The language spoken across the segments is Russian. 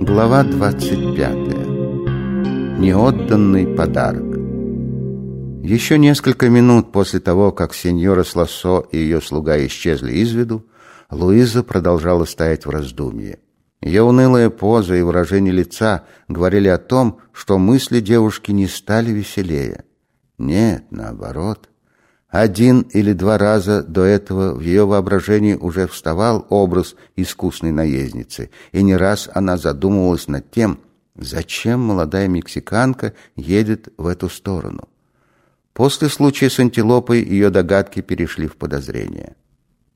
Глава 25. Неотданный подарок. Еще несколько минут после того, как сеньора Слассо и ее слуга исчезли из виду, Луиза продолжала стоять в раздумье. Ее унылая поза и выражение лица говорили о том, что мысли девушки не стали веселее. Нет, наоборот. Один или два раза до этого в ее воображении уже вставал образ искусной наездницы, и не раз она задумывалась над тем, зачем молодая мексиканка едет в эту сторону. После случая с антилопой ее догадки перешли в подозрение.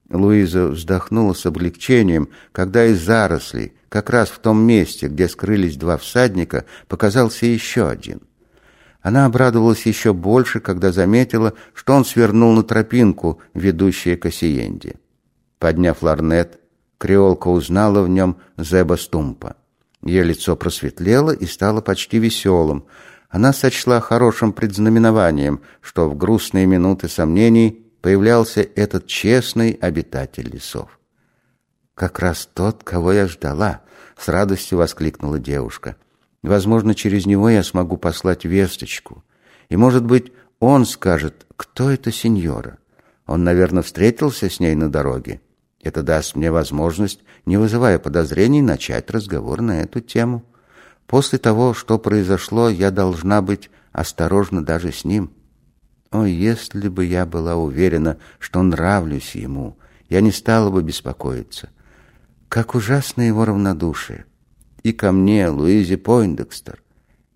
Луиза вздохнула с облегчением, когда из зарослей, как раз в том месте, где скрылись два всадника, показался еще один. Она обрадовалась еще больше, когда заметила, что он свернул на тропинку, ведущую к Осиенде. Подняв ларнет, креолка узнала в нем Зеба Стумпа. Ее лицо просветлело и стало почти веселым. Она сочла хорошим предзнаменованием, что в грустные минуты сомнений появлялся этот честный обитатель лесов. «Как раз тот, кого я ждала!» — с радостью воскликнула девушка — Возможно, через него я смогу послать весточку. И, может быть, он скажет, кто это сеньора. Он, наверное, встретился с ней на дороге. Это даст мне возможность, не вызывая подозрений, начать разговор на эту тему. После того, что произошло, я должна быть осторожна даже с ним. О, если бы я была уверена, что нравлюсь ему, я не стала бы беспокоиться. Как ужасно его равнодушие и ко мне, Луизе Пойндекстер.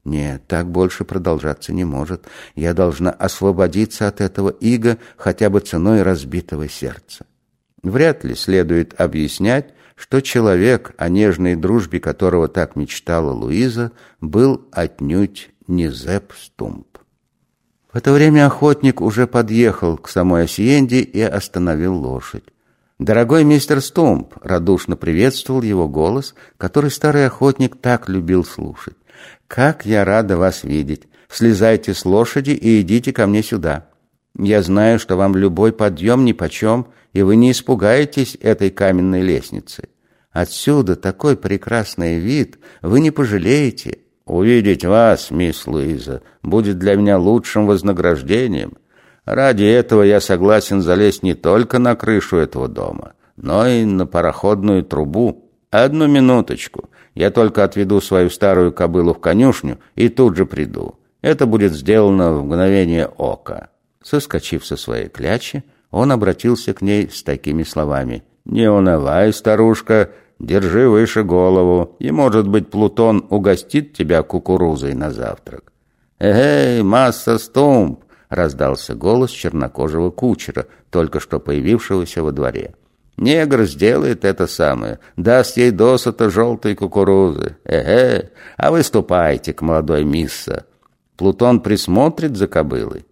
Нет, так больше продолжаться не может. Я должна освободиться от этого ига хотя бы ценой разбитого сердца. Вряд ли следует объяснять, что человек, о нежной дружбе которого так мечтала Луиза, был отнюдь не Зепп Стумп. В это время охотник уже подъехал к самой Осиенде и остановил лошадь. «Дорогой мистер Стумп!» — радушно приветствовал его голос, который старый охотник так любил слушать. «Как я рада вас видеть! Слезайте с лошади и идите ко мне сюда. Я знаю, что вам любой подъем нипочем, и вы не испугаетесь этой каменной лестницы. Отсюда такой прекрасный вид, вы не пожалеете. Увидеть вас, мисс Луиза, будет для меня лучшим вознаграждением. Ради этого я согласен залезть не только на крышу этого дома, но и на пароходную трубу. Одну минуточку. Я только отведу свою старую кобылу в конюшню и тут же приду. Это будет сделано в мгновение ока. Соскочив со своей клячи, он обратился к ней с такими словами. «Не унывай, старушка, держи выше голову, и, может быть, Плутон угостит тебя кукурузой на завтрак». «Эй, масса стумп, раздался голос чернокожего кучера, только что появившегося во дворе. Негр сделает это самое, даст ей досыта желтой кукурузы. Эге, а вы ступайте к молодой мисса. Плутон присмотрит за кобылой.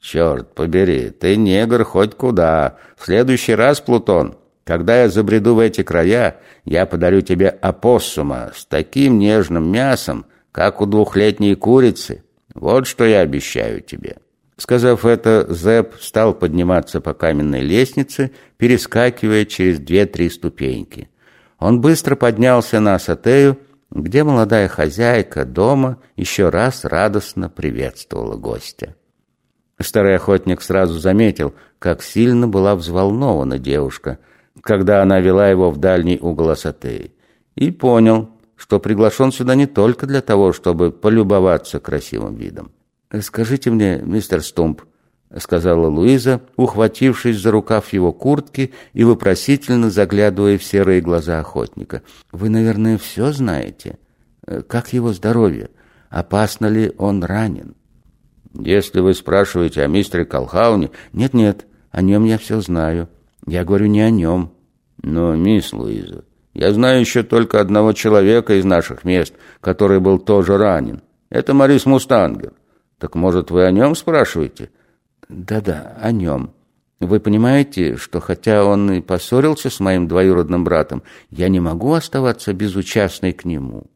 Черт побери, ты негр хоть куда. В следующий раз, Плутон, когда я забреду в эти края, я подарю тебе опоссума с таким нежным мясом, как у двухлетней курицы. Вот что я обещаю тебе. Сказав это, Зэп стал подниматься по каменной лестнице, перескакивая через две-три ступеньки. Он быстро поднялся на Асатею, где молодая хозяйка дома еще раз радостно приветствовала гостя. Старый охотник сразу заметил, как сильно была взволнована девушка, когда она вела его в дальний угол Асатеи, и понял, что приглашен сюда не только для того, чтобы полюбоваться красивым видом. «Скажите мне, мистер Стумп», — сказала Луиза, ухватившись за рукав его куртки и вопросительно заглядывая в серые глаза охотника. «Вы, наверное, все знаете? Как его здоровье? Опасно ли он ранен?» «Если вы спрашиваете о мистере Колхауне...» «Нет-нет, о нем я все знаю. Я говорю не о нем». «Но, мисс Луиза, я знаю еще только одного человека из наших мест, который был тоже ранен. Это Морис Мустангер. Так может, вы о нем спрашиваете? Да-да, о нем. Вы понимаете, что хотя он и поссорился с моим двоюродным братом, я не могу оставаться безучастной к нему.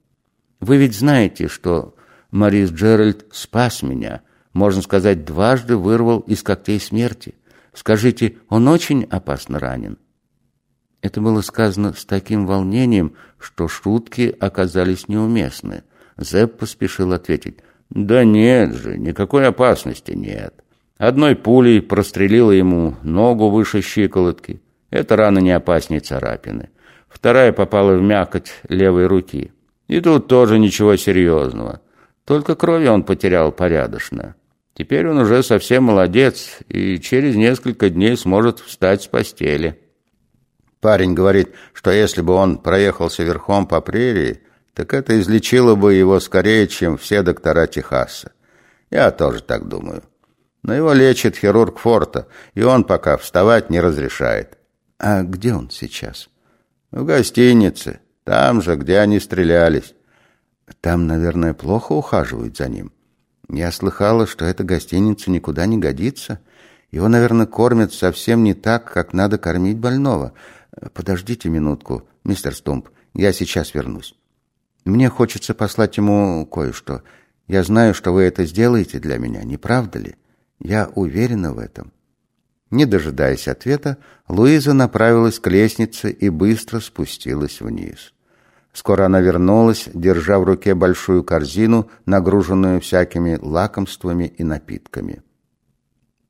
Вы ведь знаете, что Морис Джеральд спас меня, можно сказать, дважды вырвал из когтей смерти. Скажите, он очень опасно ранен? Это было сказано с таким волнением, что шутки оказались неуместны. Зэп поспешил ответить. «Да нет же, никакой опасности нет. Одной пулей прострелила ему ногу выше щиколотки. Эта рана не опаснее царапины. Вторая попала в мякоть левой руки. И тут тоже ничего серьезного. Только крови он потерял порядочно. Теперь он уже совсем молодец и через несколько дней сможет встать с постели. Парень говорит, что если бы он проехался верхом по прерии, так это излечило бы его скорее, чем все доктора Техаса. Я тоже так думаю. Но его лечит хирург Форта, и он пока вставать не разрешает. А где он сейчас? В гостинице, там же, где они стрелялись. Там, наверное, плохо ухаживают за ним. Я слыхала, что эта гостиница никуда не годится. Его, наверное, кормят совсем не так, как надо кормить больного. Подождите минутку, мистер Стумп, я сейчас вернусь. Мне хочется послать ему кое-что. Я знаю, что вы это сделаете для меня, не правда ли? Я уверена в этом». Не дожидаясь ответа, Луиза направилась к лестнице и быстро спустилась вниз. Скоро она вернулась, держа в руке большую корзину, нагруженную всякими лакомствами и напитками.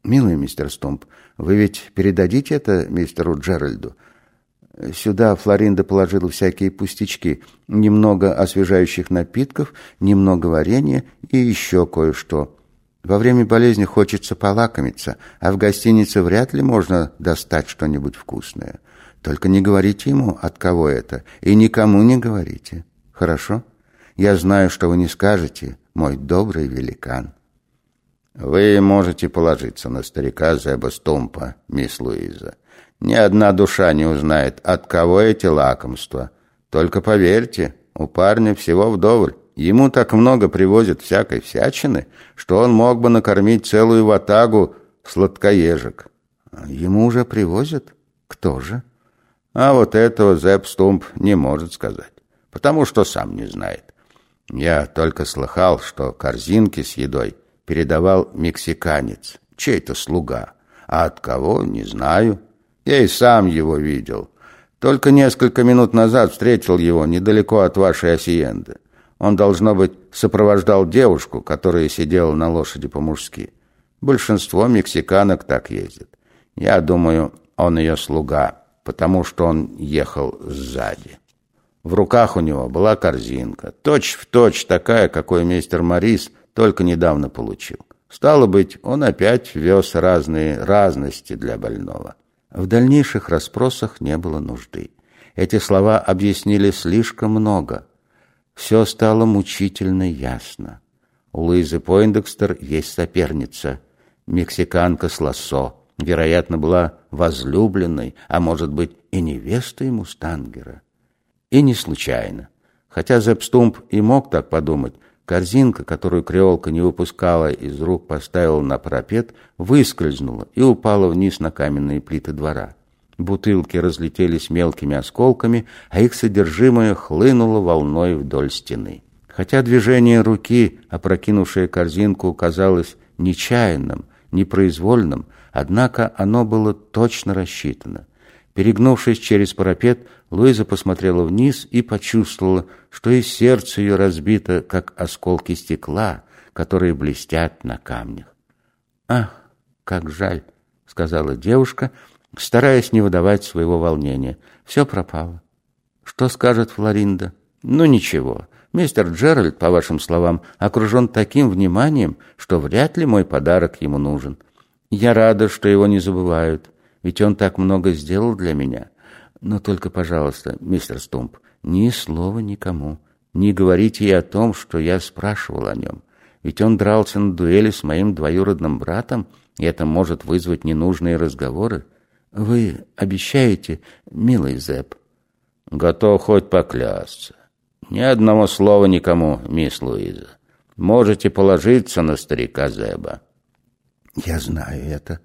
«Милый мистер Стомп, вы ведь передадите это мистеру Джеральду? Сюда Флоринда положила всякие пустячки, немного освежающих напитков, немного варенья и еще кое-что. Во время болезни хочется полакомиться, а в гостинице вряд ли можно достать что-нибудь вкусное. Только не говорите ему, от кого это, и никому не говорите. Хорошо? Я знаю, что вы не скажете, мой добрый великан. Вы можете положиться на старика Зеба Стумпа, мисс Луиза. Ни одна душа не узнает, от кого эти лакомства. Только поверьте, у парня всего вдоволь. Ему так много привозят всякой всячины, что он мог бы накормить целую ватагу сладкоежек. Ему уже привозят? Кто же? А вот этого Зепп Стумп не может сказать, потому что сам не знает. Я только слыхал, что корзинки с едой передавал мексиканец, чей-то слуга. А от кого, не знаю. Я и сам его видел. Только несколько минут назад встретил его недалеко от вашей осиенды. Он, должно быть, сопровождал девушку, которая сидела на лошади по-мужски. Большинство мексиканок так ездят. Я думаю, он ее слуга, потому что он ехал сзади. В руках у него была корзинка, точь-в-точь точь такая, какой мистер Морис только недавно получил. Стало быть, он опять вез разные разности для больного. В дальнейших расспросах не было нужды. Эти слова объяснили слишком много – все стало мучительно ясно. У Луизы Пойндекстер есть соперница, мексиканка с лассо. Вероятно, была возлюбленной, а может быть и невестой Мустангера. И не случайно. Хотя Зепстумп и мог так подумать, корзинка, которую креолка не выпускала из рук, поставила на парапет, выскользнула и упала вниз на каменные плиты двора. Бутылки разлетелись мелкими осколками, а их содержимое хлынуло волной вдоль стены. Хотя движение руки, опрокинувшее корзинку, казалось нечаянным, непроизвольным, однако оно было точно рассчитано. Перегнувшись через парапет, Луиза посмотрела вниз и почувствовала, что и сердце ее разбито, как осколки стекла, которые блестят на камнях. «Ах, как жаль!» — сказала девушка — стараясь не выдавать своего волнения. Все пропало. Что скажет Флоринда? Ну ничего. Мистер Джеральд, по вашим словам, окружен таким вниманием, что вряд ли мой подарок ему нужен. Я рада, что его не забывают, ведь он так много сделал для меня. Но только, пожалуйста, мистер Стумп, ни слова никому. Не говорите и о том, что я спрашивал о нем. Ведь он дрался на дуэли с моим двоюродным братом, и это может вызвать ненужные разговоры. Вы обещаете, милый Зэп? Готов хоть поклясться. Ни одного слова никому, мисс Луиза. Можете положиться на старика Зеба. Я знаю это.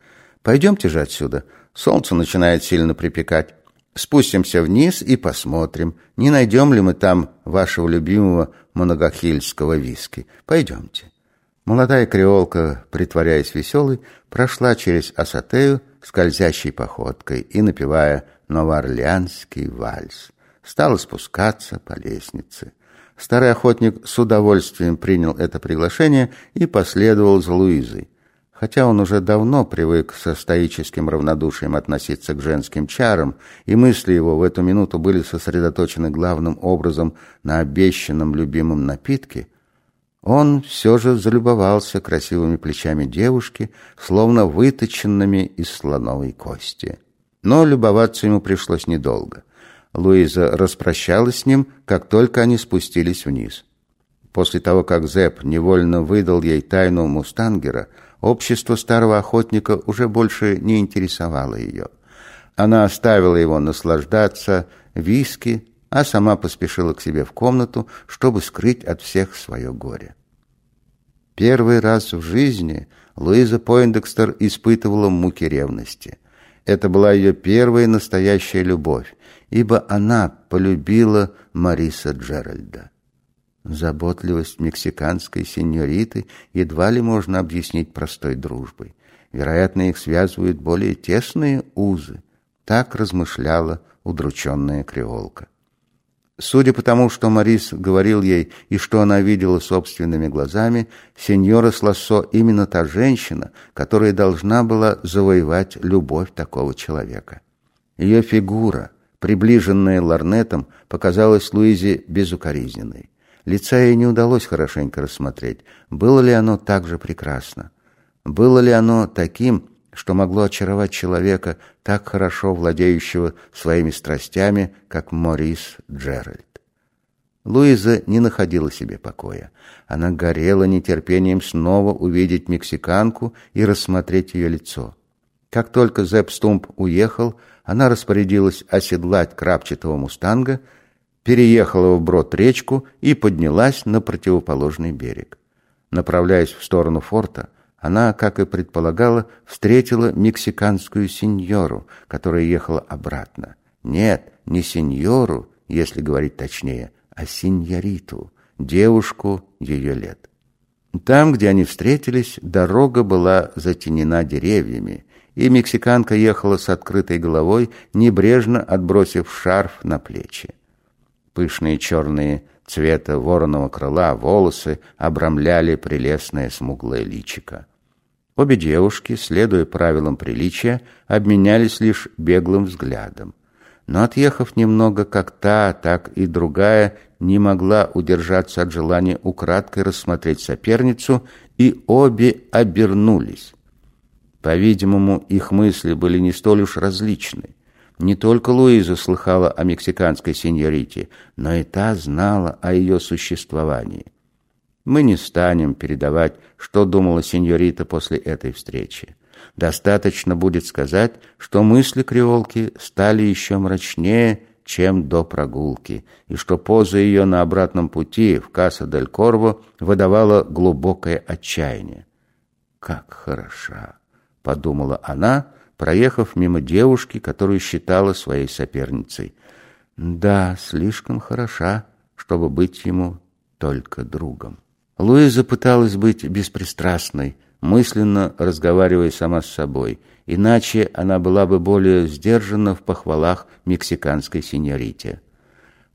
Пойдемте же отсюда. Солнце начинает сильно припекать. Спустимся вниз и посмотрим, не найдем ли мы там вашего любимого моногахильского виски. Пойдемте. Молодая креолка, притворяясь веселой, прошла через Асатею скользящей походкой и напевая новоорлеанский вальс. Стала спускаться по лестнице. Старый охотник с удовольствием принял это приглашение и последовал за Луизой. Хотя он уже давно привык со стоическим равнодушием относиться к женским чарам, и мысли его в эту минуту были сосредоточены главным образом на обещанном любимом напитке, он все же залюбовался красивыми плечами девушки, словно выточенными из слоновой кости. Но любоваться ему пришлось недолго. Луиза распрощалась с ним, как только они спустились вниз. После того, как Зэп невольно выдал ей тайну мустангера, общество старого охотника уже больше не интересовало ее. Она оставила его наслаждаться виски, а сама поспешила к себе в комнату, чтобы скрыть от всех свое горе. Первый раз в жизни Луиза Пойндекстер испытывала муки ревности. Это была ее первая настоящая любовь, ибо она полюбила Мариса Джеральда. Заботливость мексиканской сеньориты едва ли можно объяснить простой дружбой. Вероятно, их связывают более тесные узы. Так размышляла удрученная креолка. Судя по тому, что Марис говорил ей и что она видела собственными глазами, сеньора Слассо именно та женщина, которая должна была завоевать любовь такого человека. Ее фигура, приближенная ларнетом, показалась Луизе безукоризненной. Лица ей не удалось хорошенько рассмотреть, было ли оно так же прекрасно. Было ли оно таким, что могло очаровать человека, так хорошо владеющего своими страстями, как Морис Джеральд. Луиза не находила себе покоя. Она горела нетерпением снова увидеть мексиканку и рассмотреть ее лицо. Как только Зепп Стумп уехал, она распорядилась оседлать крапчатого мустанга, переехала вброд речку и поднялась на противоположный берег. Направляясь в сторону форта, она, как и предполагала, встретила мексиканскую сеньору, которая ехала обратно. Нет, не сеньору, если говорить точнее, а сеньориту, девушку ее лет. Там, где они встретились, дорога была затенена деревьями, и мексиканка ехала с открытой головой, небрежно отбросив шарф на плечи. Пышные черные цвета вороного крыла волосы обрамляли прелестное смуглое личико. Обе девушки, следуя правилам приличия, обменялись лишь беглым взглядом. Но отъехав немного, как та, так и другая, не могла удержаться от желания украдкой рассмотреть соперницу, и обе обернулись. По-видимому, их мысли были не столь уж различны. Не только Луиза слыхала о мексиканской сеньорите, но и та знала о ее существовании. Мы не станем передавать, что думала сеньорита после этой встречи. Достаточно будет сказать, что мысли креолки стали еще мрачнее, чем до прогулки, и что поза ее на обратном пути в Касса-дель-Корво выдавала глубокое отчаяние. «Как хороша!» — подумала она, проехав мимо девушки, которую считала своей соперницей. Да, слишком хороша, чтобы быть ему только другом. Луиза пыталась быть беспристрастной, мысленно разговаривая сама с собой, иначе она была бы более сдержана в похвалах мексиканской сеньорите.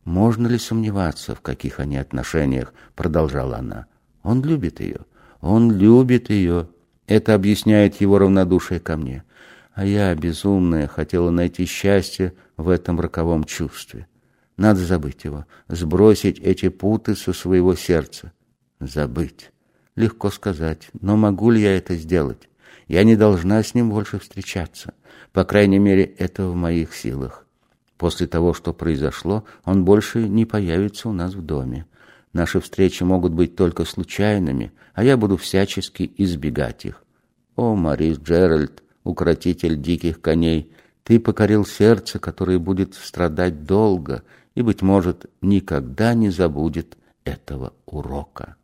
«Можно ли сомневаться, в каких они отношениях?» — продолжала она. «Он любит ее. Он любит ее. Это объясняет его равнодушие ко мне а я, безумная, хотела найти счастье в этом роковом чувстве. Надо забыть его, сбросить эти путы со своего сердца. Забыть. Легко сказать, но могу ли я это сделать? Я не должна с ним больше встречаться. По крайней мере, это в моих силах. После того, что произошло, он больше не появится у нас в доме. Наши встречи могут быть только случайными, а я буду всячески избегать их. О, Марис Джеральд, укротитель диких коней, ты покорил сердце, которое будет страдать долго и, быть может, никогда не забудет этого урока.